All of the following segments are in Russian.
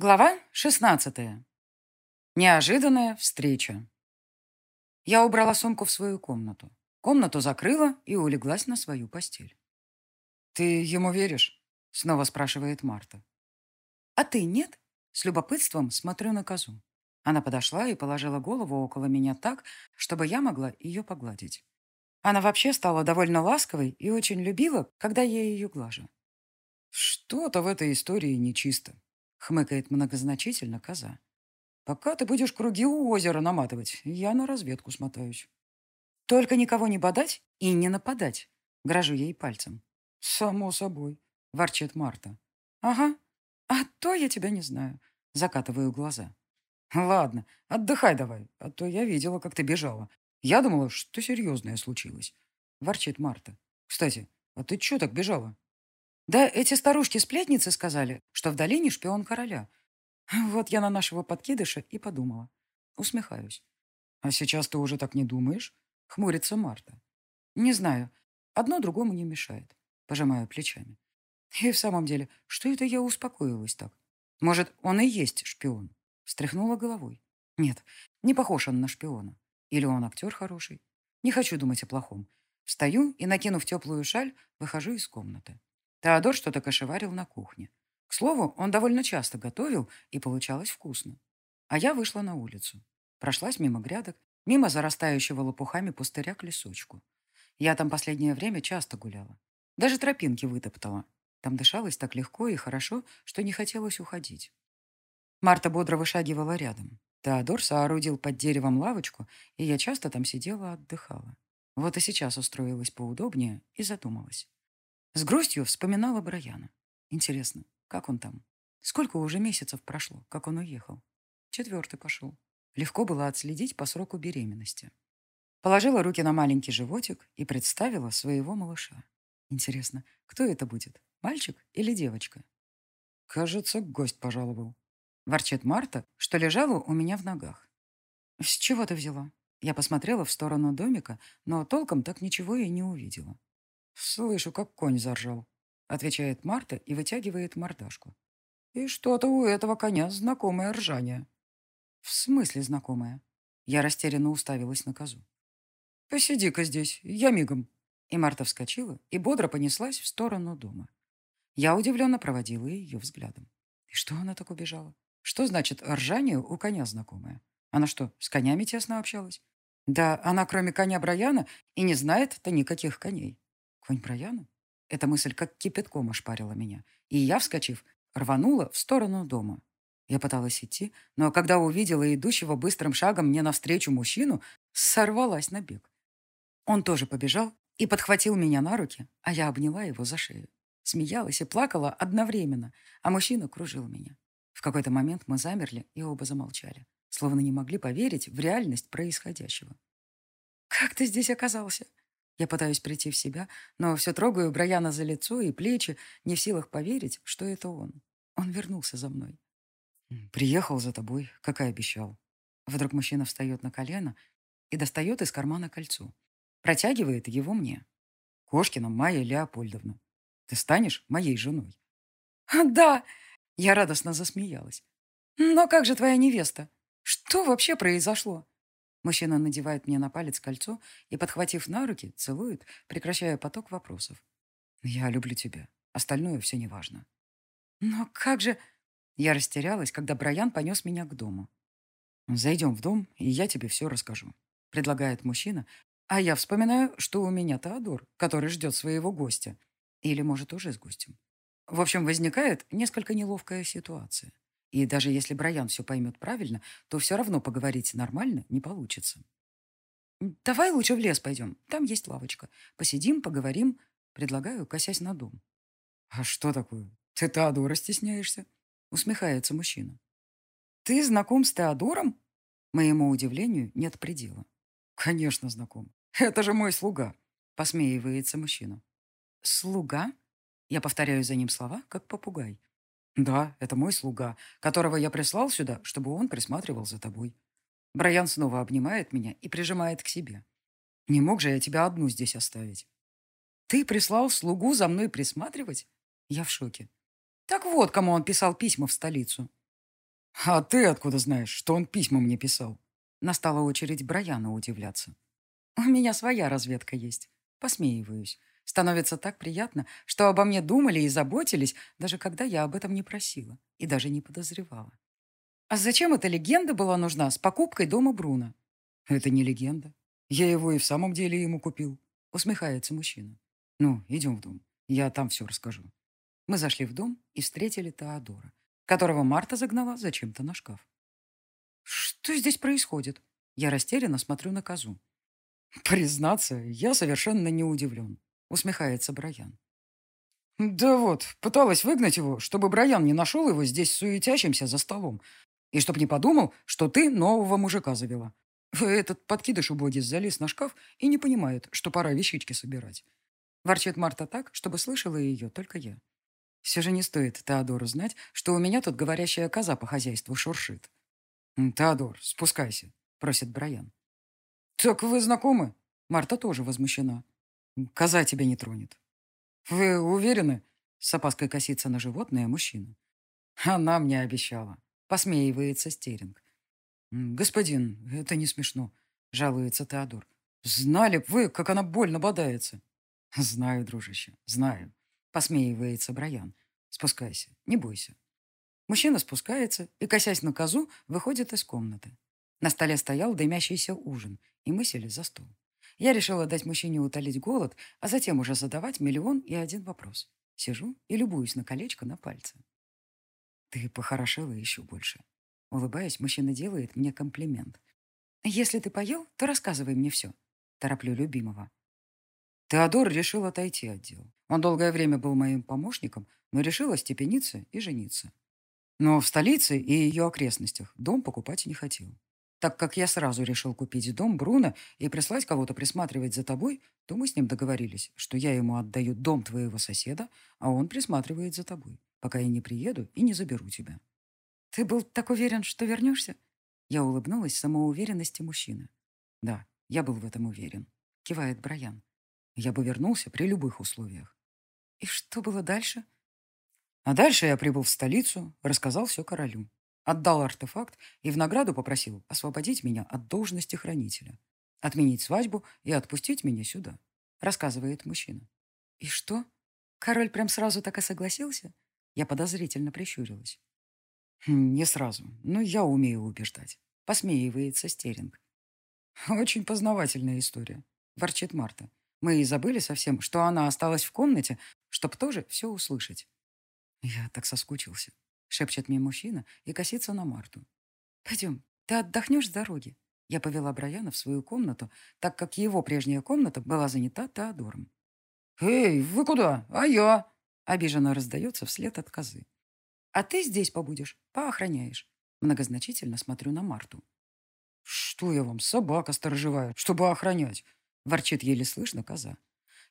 Глава 16. Неожиданная встреча. Я убрала сумку в свою комнату. Комнату закрыла и улеглась на свою постель. «Ты ему веришь?» — снова спрашивает Марта. «А ты нет?» С любопытством смотрю на козу. Она подошла и положила голову около меня так, чтобы я могла ее погладить. Она вообще стала довольно ласковой и очень любила, когда я ее глажу. Что-то в этой истории нечисто, Хмыкает многозначительно коза. Пока ты будешь круги у озера наматывать, я на разведку смотаюсь. Только никого не бодать и не нападать. Грожу ей пальцем. Само собой, ворчит Марта. Ага, а то я тебя не знаю. Закатываю глаза. Ладно, отдыхай давай, а то я видела, как ты бежала. Я думала, что серьезное случилось. Ворчит Марта. Кстати, а ты что так бежала? Да эти старушки-сплетницы сказали, что в долине шпион короля. Вот я на нашего подкидыша и подумала. Усмехаюсь. А сейчас ты уже так не думаешь? Хмурится Марта. Не знаю. Одно другому не мешает. Пожимаю плечами. И в самом деле, что это я успокоилась так? Может, он и есть шпион? Встряхнула головой. Нет, не похож он на шпиона. Или он актер хороший? Не хочу думать о плохом. Встаю и, накинув теплую шаль, выхожу из комнаты. Теодор что-то кошеварил на кухне. К слову, он довольно часто готовил, и получалось вкусно. А я вышла на улицу. Прошлась мимо грядок, мимо зарастающего лопухами пустыря к лесочку. Я там последнее время часто гуляла. Даже тропинки вытоптала. Там дышалось так легко и хорошо, что не хотелось уходить. Марта бодро вышагивала рядом. Теодор соорудил под деревом лавочку, и я часто там сидела отдыхала. Вот и сейчас устроилась поудобнее и задумалась. С грустью вспоминала Брайана. Интересно, как он там? Сколько уже месяцев прошло, как он уехал? Четвертый пошел. Легко было отследить по сроку беременности. Положила руки на маленький животик и представила своего малыша. Интересно, кто это будет, мальчик или девочка? Кажется, гость пожаловал. Ворчит Марта, что лежала у меня в ногах. С чего ты взяла? Я посмотрела в сторону домика, но толком так ничего и не увидела. «Слышу, как конь заржал», — отвечает Марта и вытягивает мордашку. «И что-то у этого коня знакомое ржание». «В смысле знакомое?» Я растерянно уставилась на козу. «Посиди-ка здесь, я мигом». И Марта вскочила и бодро понеслась в сторону дома. Я удивленно проводила ее взглядом. И что она так убежала? Что значит ржание у коня знакомое? Она что, с конями тесно общалась? Да она, кроме коня Браяна, и не знает-то никаких коней. Конь Брайана? Эта мысль как кипятком ошпарила меня. И я, вскочив, рванула в сторону дома. Я пыталась идти, но когда увидела идущего быстрым шагом мне навстречу мужчину, сорвалась на бег. Он тоже побежал и подхватил меня на руки, а я обняла его за шею. Смеялась и плакала одновременно, а мужчина кружил меня. В какой-то момент мы замерли и оба замолчали, словно не могли поверить в реальность происходящего. «Как ты здесь оказался?» Я пытаюсь прийти в себя, но все трогаю Брайана за лицо и плечи, не в силах поверить, что это он. Он вернулся за мной. «Приехал за тобой, как и обещал». Вдруг мужчина встает на колено и достает из кармана кольцо. Протягивает его мне. «Кошкина Майя Леопольдовна, ты станешь моей женой». «Да!» Я радостно засмеялась. «Но как же твоя невеста? Что вообще произошло?» Мужчина надевает мне на палец кольцо и, подхватив на руки, целует, прекращая поток вопросов. «Я люблю тебя. Остальное все неважно». «Но как же...» Я растерялась, когда Брайан понес меня к дому. «Зайдем в дом, и я тебе все расскажу», — предлагает мужчина, а я вспоминаю, что у меня Теодор, который ждет своего гостя. Или, может, уже с гостем. В общем, возникает несколько неловкая ситуация. И даже если Брайан все поймет правильно, то все равно поговорить нормально не получится. «Давай лучше в лес пойдем. Там есть лавочка. Посидим, поговорим». Предлагаю, косясь на дом. «А что такое? Ты Теодора стесняешься?» Усмехается мужчина. «Ты знаком с Теодором?» Моему удивлению нет предела. «Конечно, знаком. Это же мой слуга», — посмеивается мужчина. «Слуга?» Я повторяю за ним слова, как попугай. «Да, это мой слуга, которого я прислал сюда, чтобы он присматривал за тобой». Брайан снова обнимает меня и прижимает к себе. «Не мог же я тебя одну здесь оставить?» «Ты прислал слугу за мной присматривать?» Я в шоке. «Так вот, кому он писал письма в столицу». «А ты откуда знаешь, что он письма мне писал?» Настала очередь Брайана удивляться. «У меня своя разведка есть. Посмеиваюсь. Становится так приятно, что обо мне думали и заботились, даже когда я об этом не просила и даже не подозревала. А зачем эта легенда была нужна с покупкой дома Бруно? Это не легенда. Я его и в самом деле ему купил. Усмехается мужчина. Ну, идем в дом. Я там все расскажу. Мы зашли в дом и встретили Теодора, которого Марта загнала зачем-то на шкаф. Что здесь происходит? Я растерянно смотрю на козу. Признаться, я совершенно не удивлен. Усмехается Брайан. Да вот, пыталась выгнать его, чтобы Брайан не нашел его здесь суетящимся за столом. И чтоб не подумал, что ты нового мужика завела. Этот подкидыш убогий залез на шкаф и не понимает, что пора вещички собирать. Ворчит Марта так, чтобы слышала ее только я. Все же не стоит Теодору знать, что у меня тут говорящая коза по хозяйству шуршит. «Теодор, спускайся», — просит Брайан. «Так вы знакомы?» Марта тоже возмущена. «Коза тебя не тронет». «Вы уверены?» С опаской косится на животное мужчина. «Она мне обещала», — посмеивается Стеринг. «Господин, это не смешно», — жалуется Теодор. «Знали б вы, как она больно бодается». «Знаю, дружище, знаю», — посмеивается Брайан. «Спускайся, не бойся». Мужчина спускается и, косясь на козу, выходит из комнаты. На столе стоял дымящийся ужин, и мы сели за стол. Я решила дать мужчине утолить голод, а затем уже задавать миллион и один вопрос. Сижу и любуюсь на колечко на пальце. Ты похорошела еще больше. Улыбаясь, мужчина делает мне комплимент. Если ты поел, то рассказывай мне все. Тороплю любимого. Теодор решил отойти от дел. Он долгое время был моим помощником, но решил остепениться и жениться. Но в столице и ее окрестностях дом покупать не хотел. Так как я сразу решил купить дом Бруно и прислать кого-то присматривать за тобой, то мы с ним договорились, что я ему отдаю дом твоего соседа, а он присматривает за тобой, пока я не приеду и не заберу тебя. Ты был так уверен, что вернешься? Я улыбнулась самоуверенности мужчины. Да, я был в этом уверен, кивает Брайан. Я бы вернулся при любых условиях. И что было дальше? А дальше я прибыл в столицу, рассказал все королю. Отдал артефакт и в награду попросил освободить меня от должности хранителя, отменить свадьбу и отпустить меня сюда, рассказывает мужчина. И что? Король прям сразу так и согласился? Я подозрительно прищурилась. Хм, не сразу, но я умею убеждать. Посмеивается Стеринг. Очень познавательная история, ворчит Марта. Мы и забыли совсем, что она осталась в комнате, чтобы тоже все услышать. Я так соскучился. Шепчет мне мужчина и косится на Марту. Пойдем, ты отдохнешь с дороги. Я повела Брайана в свою комнату, так как его прежняя комната была занята Теодором. «Эй, вы куда? А я?» Обиженно раздается вслед от козы. «А ты здесь побудешь, поохраняешь». Многозначительно смотрю на Марту. «Что я вам, собака сторожевая, чтобы охранять?» Ворчит еле слышно коза.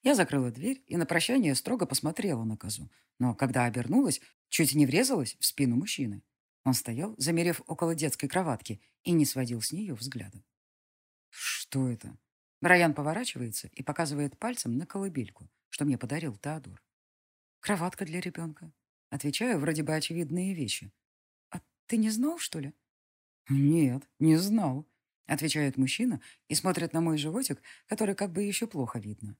Я закрыла дверь и на прощание строго посмотрела на козу. Но когда обернулась, чуть не врезалась в спину мужчины. Он стоял, замерев около детской кроватки, и не сводил с нее взгляда. «Что это?» Брайан поворачивается и показывает пальцем на колыбельку, что мне подарил Теодор. «Кроватка для ребенка». Отвечаю вроде бы очевидные вещи. «А ты не знал, что ли?» «Нет, не знал», — отвечает мужчина и смотрит на мой животик, который как бы еще плохо видно.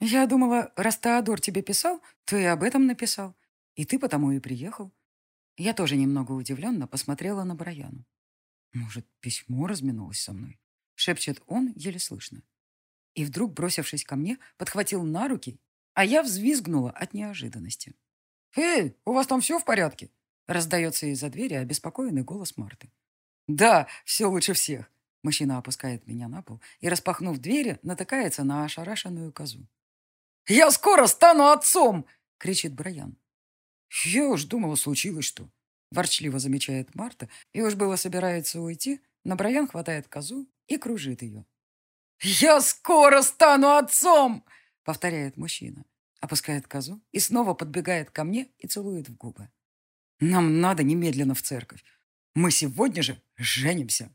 «Я думала, раз Теодор тебе писал, то и об этом написал. И ты потому и приехал». Я тоже немного удивленно посмотрела на Брайану. «Может, письмо разминулось со мной?» Шепчет он еле слышно. И вдруг, бросившись ко мне, подхватил на руки, а я взвизгнула от неожиданности. «Эй, у вас там все в порядке?» Раздается из-за двери обеспокоенный голос Марты. «Да, все лучше всех». Мужчина опускает меня на пол и, распахнув двери, натыкается на ошарашенную козу. «Я скоро стану отцом!» — кричит Брайан. «Я уж думала, случилось что!» — ворчливо замечает Марта, и уж было собирается уйти, но Брайан хватает козу и кружит ее. «Я скоро стану отцом!» — повторяет мужчина, опускает козу и снова подбегает ко мне и целует в губы. «Нам надо немедленно в церковь. Мы сегодня же женимся!»